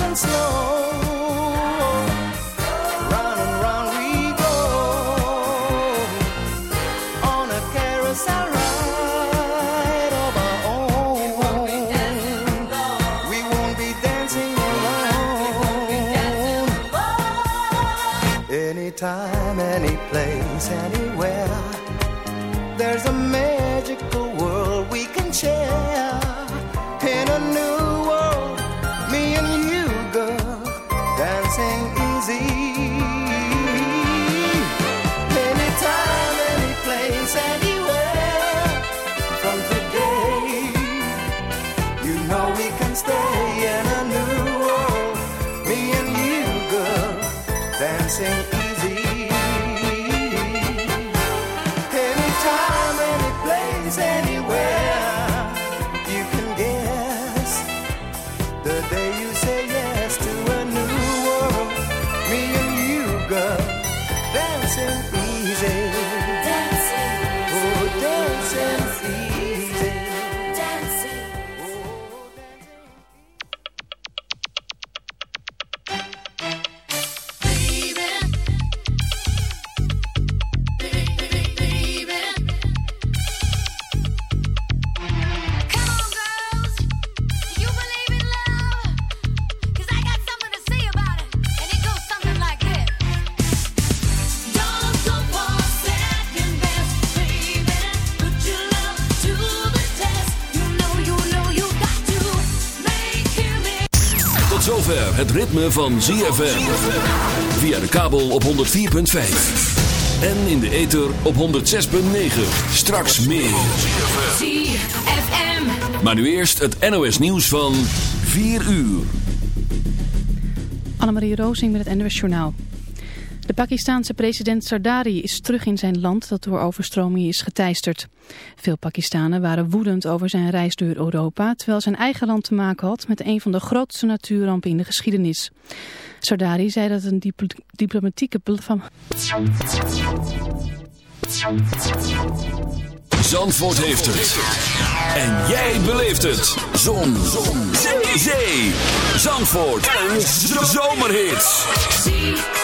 and slow. Round and round we go on a carousel ride of our own. We won't be dancing alone. Anytime, any place, anywhere. There's a magical world we can share. Ritme van ZFM. Via de kabel op 104.5. En in de ether op 106.9. Straks meer. ZFM. Maar nu eerst het NOS nieuws van 4 uur. Annemarie Roosing met het NOS Journaal. De Pakistanse president Sardari is terug in zijn land dat door overstromingen is geteisterd. Veel Pakistanen waren woedend over zijn reis door Europa... terwijl zijn eigen land te maken had met een van de grootste natuurrampen in de geschiedenis. Sardari zei dat een dipl diplomatieke... Van... Zandvoort heeft het. En jij beleeft het. Zon. Zon. Zee. Zee. Zandvoort. Een zomerhit.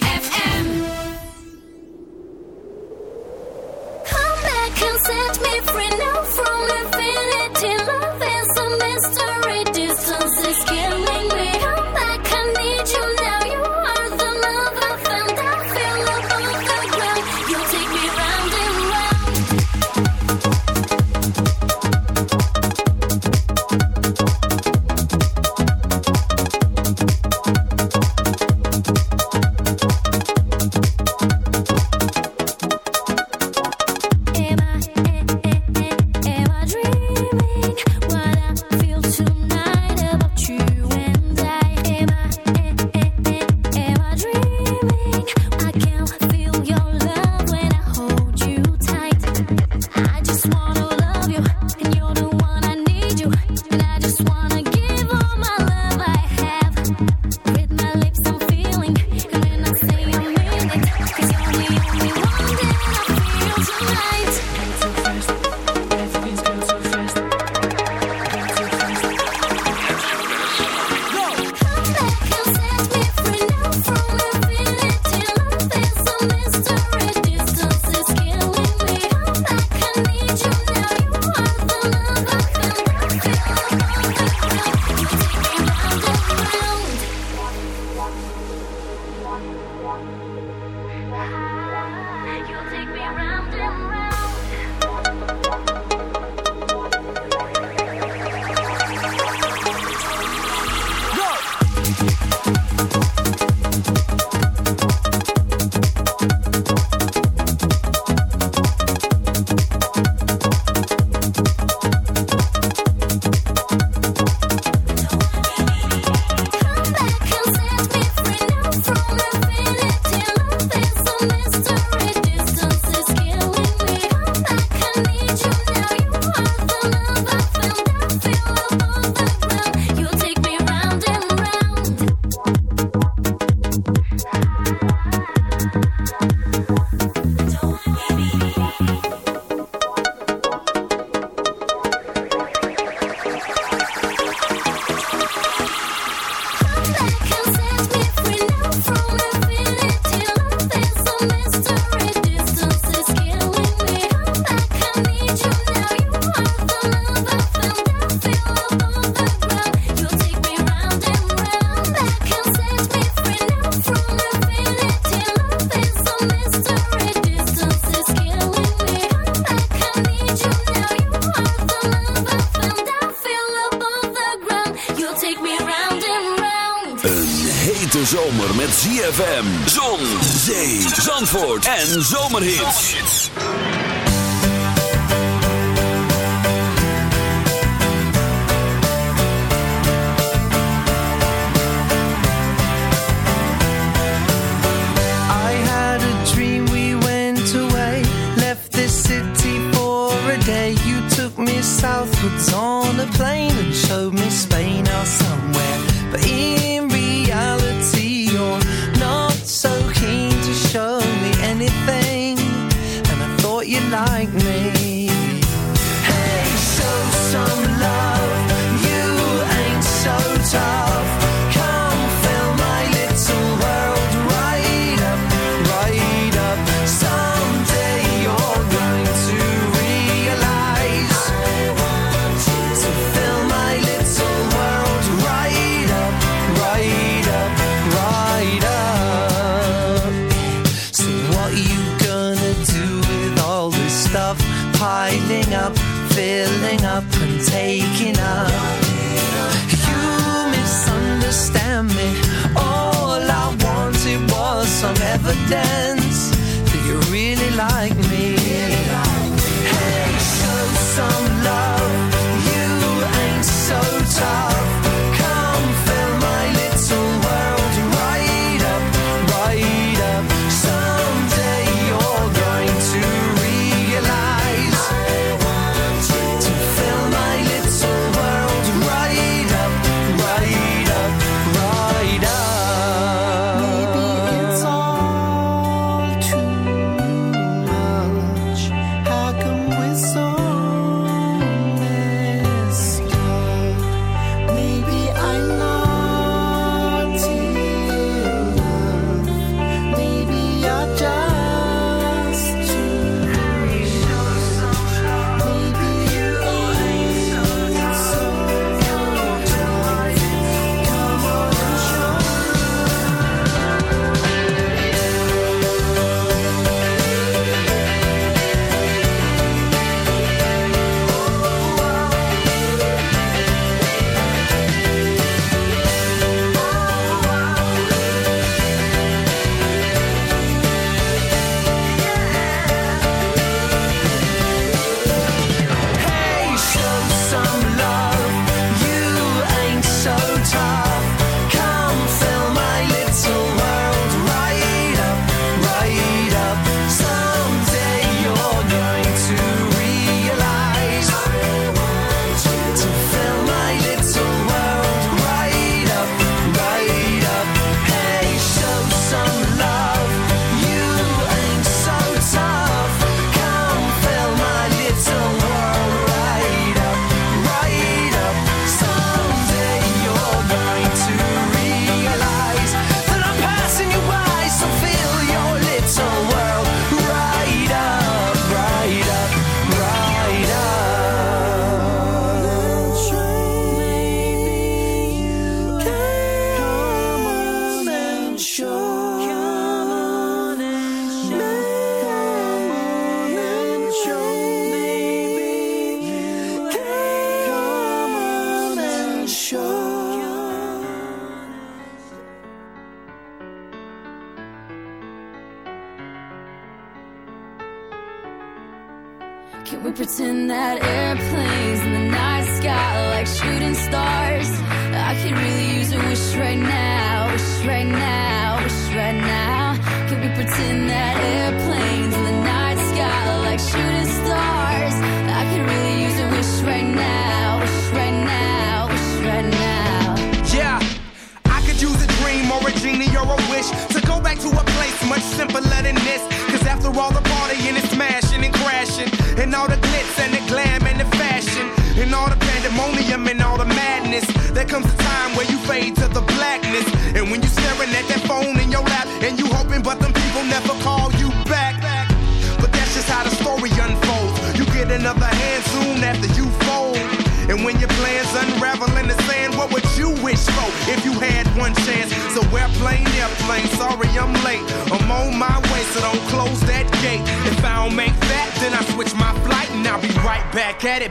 En Zomerhits. filling up and taking up. You misunderstand me. All I wanted was some evidence that you really like me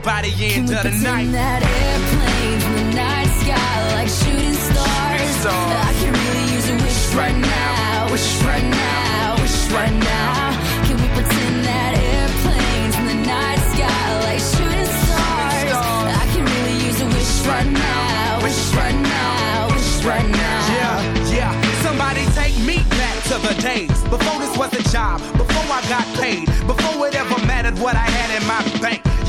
right by the end Can of the night. That airplane in the night sky like shooting stars. Shooting stars. I can really use a wish right, right now, wish right now, wish right now. Can we pretend that airplanes in the night sky like shooting stars? I really use a wish right now, wish right now, wish right now. Yeah, yeah. Somebody take me back to the days before this was a job, before I got paid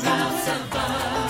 There's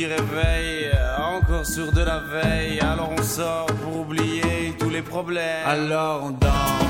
Dit réveil Encore sourd de la veille. Alors on sort pour oublier tous les problèmes. Alors on danse